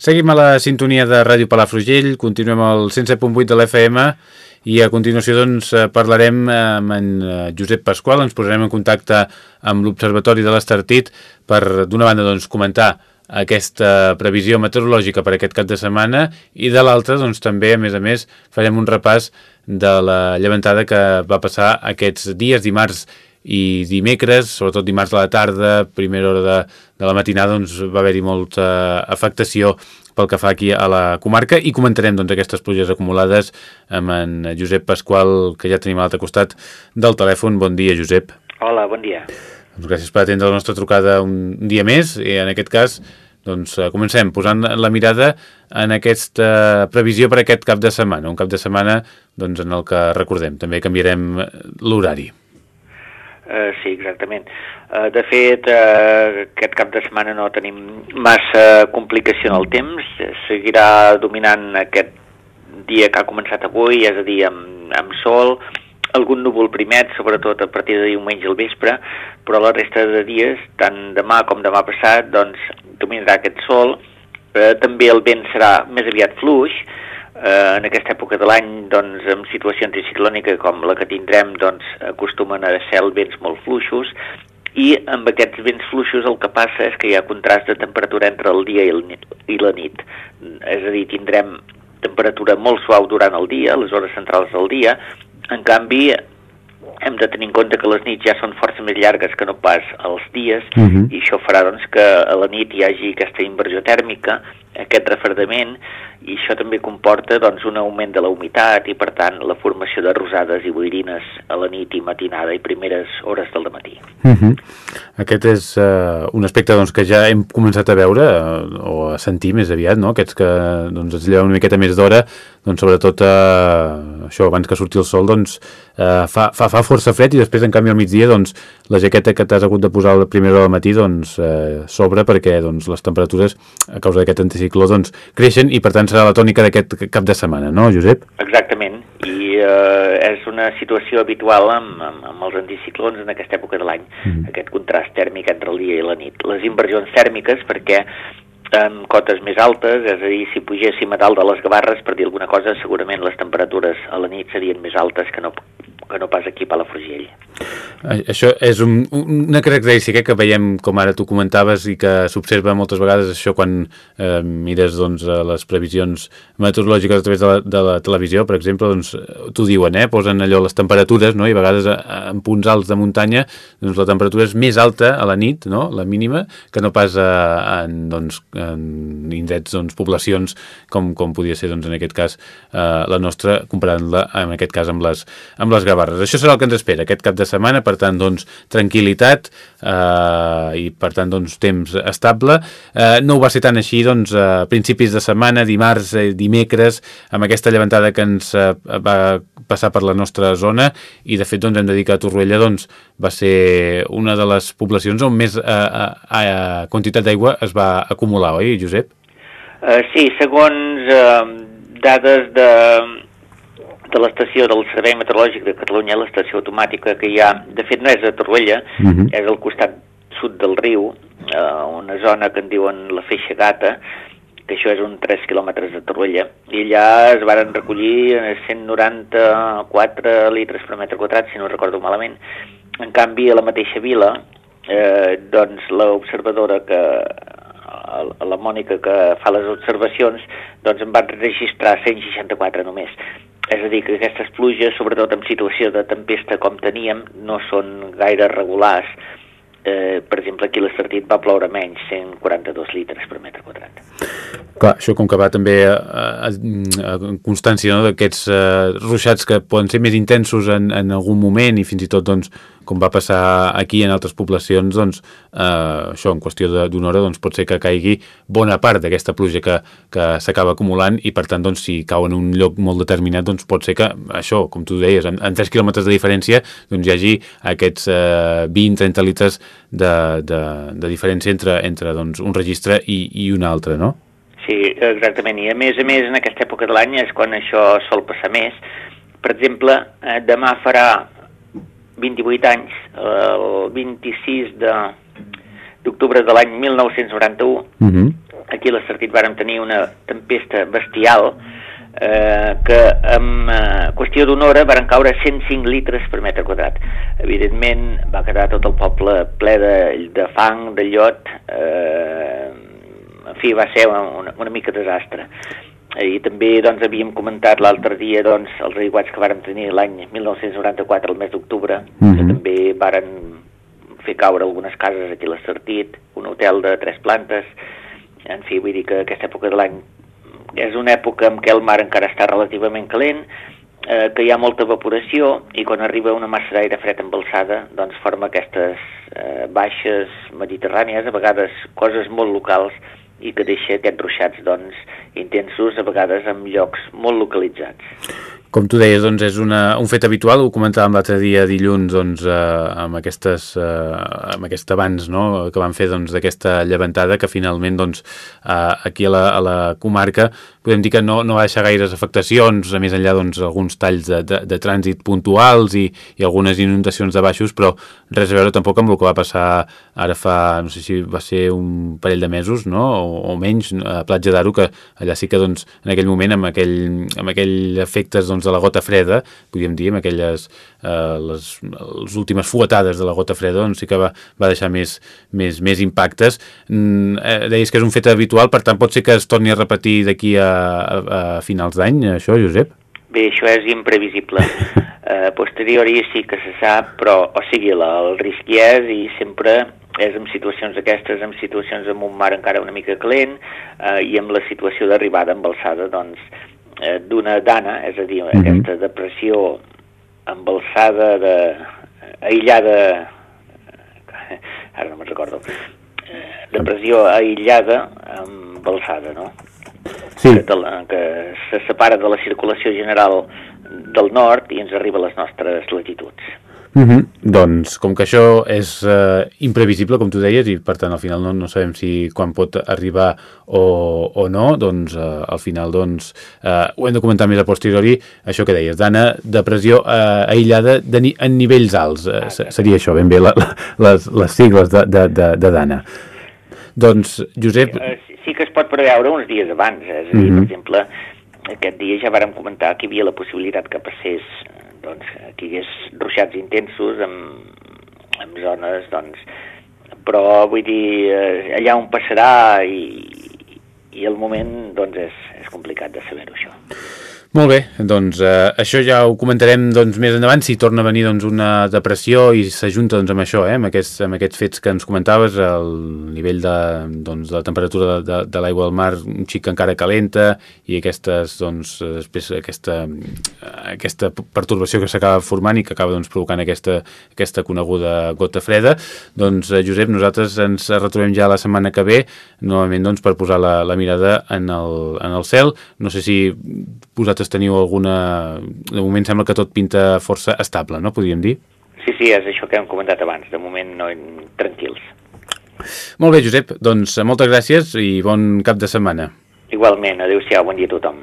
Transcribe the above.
Seguim a la sintonia de Ràdio Palafrugell, continuem al 107.8 de l'FM i a continuació doncs, eh, parlarem amb en eh, Josep Pasqual, ens posarem en contacte amb l'Observatori de l'Estartit per, d'una banda, doncs, comentar aquesta previsió meteorològica per aquest cap de setmana i de l'altra, doncs, també, a més a més, farem un repàs de la llevantada que va passar aquests dies, dimarts i dimecres, sobretot dimarts a la tarda, primera hora de, de la matinada, doncs va haver-hi molta afectació pel que fa aquí a la comarca i comentarem doncs, aquestes pluges acumulades amb en Josep Pasqual, que ja tenim a l'altre costat del telèfon. Bon dia, Josep. Hola, bon dia. Doncs gràcies per atendre la nostra trucada un dia més i en aquest cas doncs comencem posant la mirada en aquesta previsió per aquest cap de setmana, un cap de setmana doncs, en el que recordem, també canviarem l'horari. Uh, sí, exactament. Uh, de fet, uh, aquest cap de setmana no tenim massa complicació en el temps, seguirà dominant aquest dia que ha començat avui, és a dir, amb, amb sol, algun núvol primet, sobretot a partir de diumenge al vespre, però la resta de dies, tant demà com demà passat, doncs dominarà aquest sol, uh, també el vent serà més aviat fluix, eh, en aquesta època de l'any, doncs, amb situació anticiclònica com la que tindrem, doncs, acostumen a ser vents molt fluixos, i amb aquests vents fluixos el que passa és que hi ha contrast de temperatura entre el dia i, el, i la nit. És a dir, tindrem temperatura molt suau durant el dia, les hores centrals del dia, en canvi hem de tenir en compte que les nits ja són força més llargues que no pas els dies uh -huh. i això farà doncs, que a la nit hi hagi aquesta inversió tèrmica, aquest refredament i això també comporta doncs, un augment de la humitat i, per tant, la formació de rosades i boirines a la nit i matinada i primeres hores del matí. Uh -huh. Aquest és uh, un aspecte doncs, que ja hem començat a veure uh, o a sentir més aviat, no? aquests que doncs, es lleven una miqueta més d'hora, doncs, sobretot uh, això, abans que surti el sol, doncs, uh, fa, fa, fa força fred i després, en canvi, al migdia, doncs, la jaqueta que t'has hagut de posar a la primera hora del matí doncs, uh, s'obre perquè doncs, les temperatures, a causa d'aquest anticicló, doncs, creixen i, per tant, serà la tònica d'aquest cap de setmana, no, Josep? Exactament, i eh, és una situació habitual amb, amb, amb els anticiclons en aquesta època de l'any, mm. aquest contrast tèrmic entre el dia i la nit. Les inversions tèrmiques, perquè amb cotes més altes, és a dir, si pugéssim a dalt de les Gavarres, per dir alguna cosa, segurament les temperatures a la nit serien més altes que no, que no pas aquí a Palafrugell. Això és un, una característica que veiem, com ara tu comentaves, i que s'observa moltes vegades això quan eh, mires doncs, les previsions meteorològiques a través de la, de la televisió, per exemple, doncs, t'ho diuen, eh? posen allò les temperatures, no? i a vegades en punts alts de muntanya doncs, la temperatura és més alta a la nit, no? la mínima, que no pas a, en, doncs, en indrets, doncs, poblacions com, com podia ser doncs, en aquest cas eh, la nostra, comparant-la en aquest cas amb les, amb les Gavarres. Això serà el que ens espera aquest cap de setmana, per tant, doncs, tranquil·litat eh, i, per tant, doncs, temps estable. Eh, no ho va ser tan així, doncs, a principis de setmana, dimarts, eh, dimecres, amb aquesta llevantada que ens eh, va passar per la nostra zona i, de fet, doncs, hem de dir que Torroella doncs, va ser una de les poblacions on més eh, eh, eh, quantitat d'aigua es va acumular, oi, Josep? Uh, sí, segons uh, dades de, de l'estació del Servei Meteorològic de Catalunya, l'estació automàtica que hi ha, de fet no és a Torroella, uh mhm. -huh. és al costat sud del riu, uh, una zona que en diuen la Feixa Gata, que això és un 3 quilòmetres de Torroella, i allà es varen recollir 194 litres per metre quadrat, si no recordo malament. En canvi, a la mateixa vila, eh, doncs l'observadora que la Mònica que fa les observacions, doncs en van registrar 164 només. És a dir, que aquestes pluges, sobretot en situació de tempesta com teníem, no són gaire regulars. Eh, per exemple, aquí l'Estartit va ploure menys, 142 litres per metre quadrat. Clar, això com que va també a, a, a constància no, d'aquests uh, ruixats que poden ser més intensos en, en algun moment i fins i tot doncs, com va passar aquí en altres poblacions, doncs, eh, això en qüestió d'una hora doncs, pot ser que caigui bona part d'aquesta pluja que, que s'acaba acumulant i per tant doncs, si cau en un lloc molt determinat doncs, pot ser que això, com tu deies, en, en 3 quilòmetres de diferència doncs, hi hagi aquests eh, 20-30 litres de, de, de diferència entre, entre doncs, un registre i, i un altre, no? Sí, exactament, i a més a més en aquesta època de l'any és quan això sol passar més. Per exemple, eh, demà farà 28 anys, el 26 de d'octubre de l'any 1991, uh -huh. aquí a l'Estartit vàrem tenir una tempesta bestial, eh, que en eh, qüestió d'una hora van caure 105 litres per metre quadrat. Evidentment va quedar tot el poble ple de, de fang, de llot, eh, en fi, va ser una, una mica desastre. I també doncs, havíem comentat l'altre dia doncs, els aiguats que vàrem tenir l'any 1994, el mes d'octubre, mm -hmm. que mhm. també varen fer caure algunes cases aquí a l'Estartit, un hotel de tres plantes, en fi, vull dir que aquesta època de l'any és una època en què el mar encara està relativament calent, eh, que hi ha molta evaporació i quan arriba una massa d'aire fred embalsada doncs forma aquestes eh, baixes mediterrànies, a vegades coses molt locals i que deixa aquests ruixats doncs, intensos, a vegades en llocs molt localitzats. Com tu deies, doncs és una, un fet habitual, ho comentàvem l'altre dia dilluns doncs, eh, amb, aquestes, eh, amb aquest abans no? que van fer doncs, d'aquesta doncs, llevantada que finalment doncs, eh, aquí a la, a la comarca podem dir que no, no va deixar gaires afectacions, a més enllà doncs, alguns talls de, de, de trànsit puntuals i, i algunes inundacions de baixos, però res a veure tampoc amb el que va passar ara fa, no sé si va ser un parell de mesos no? o, o menys a Platja d'Aro, que allà sí que doncs, en aquell moment amb aquell, amb aquell efectes doncs, de la gota freda, podríem dir, amb aquelles eh, les, les últimes fuetades de la gota freda, doncs sí que va, va deixar més, més, més impactes. Mm, eh, deies que és un fet habitual, per tant pot ser que es torni a repetir d'aquí a a, a finals d'any, això, Josep? Bé, això és imprevisible. Uh, posteriori sí que se sap, però, o sigui, la, el risc hi és i sempre és en situacions aquestes, en situacions amb un mar encara una mica calent uh, i amb la situació d'arribada embalsada, doncs, uh, d'una dana, és a dir, uh mhm. -huh. aquesta depressió embalsada, de, aïllada, ara no me'n recordo, depressió aïllada embalsada, no? sí. que, la, que se separa de la circulació general del nord i ens arriba a les nostres latituds. Mm -hmm. Doncs, com que això és eh, imprevisible, com tu deies, i per tant al final no, no sabem si quan pot arribar o, o no, doncs eh, al final doncs, eh, ho hem de comentar més a posteriori, això que deies, d'Anna, depressió eh, aïllada de ni, en nivells alts, eh, ah, seria això, ben bé la, la, les, les sigles de, de, de, de Dana. Doncs, Josep... Eh, sí que es pot preveure uns dies abans, eh? és a dir, mm -hmm. per exemple, aquest dia ja vàrem comentar que hi havia la possibilitat que passés, doncs, que hi hagués ruixats intensos amb, amb zones, doncs, però vull dir, eh, allà on passarà i, i el moment, doncs, és, és complicat de saber-ho, això. Molt bé, doncs eh, això ja ho comentarem doncs, més endavant, si torna a venir doncs, una depressió i s'ajunta doncs, amb això, eh, amb, aquests, amb aquests fets que ens comentaves, el nivell de, doncs, de la temperatura de, de, de l'aigua del mar un xic encara calenta i aquestes, doncs, després aquesta, aquesta pertorbació que s'acaba formant i que acaba doncs, provocant aquesta, aquesta coneguda gota freda, doncs eh, Josep, nosaltres ens retrobem ja la setmana que ve, novament doncs, per posar la, la mirada en el, en el cel, no sé si posat vosaltres teniu alguna... De moment sembla que tot pinta força estable, no? Podríem dir? Sí, sí, és això que hem comentat abans. De moment no, tranquils. Molt bé, Josep. Doncs moltes gràcies i bon cap de setmana. Igualment. Adéu-siau. Bon dia a tothom.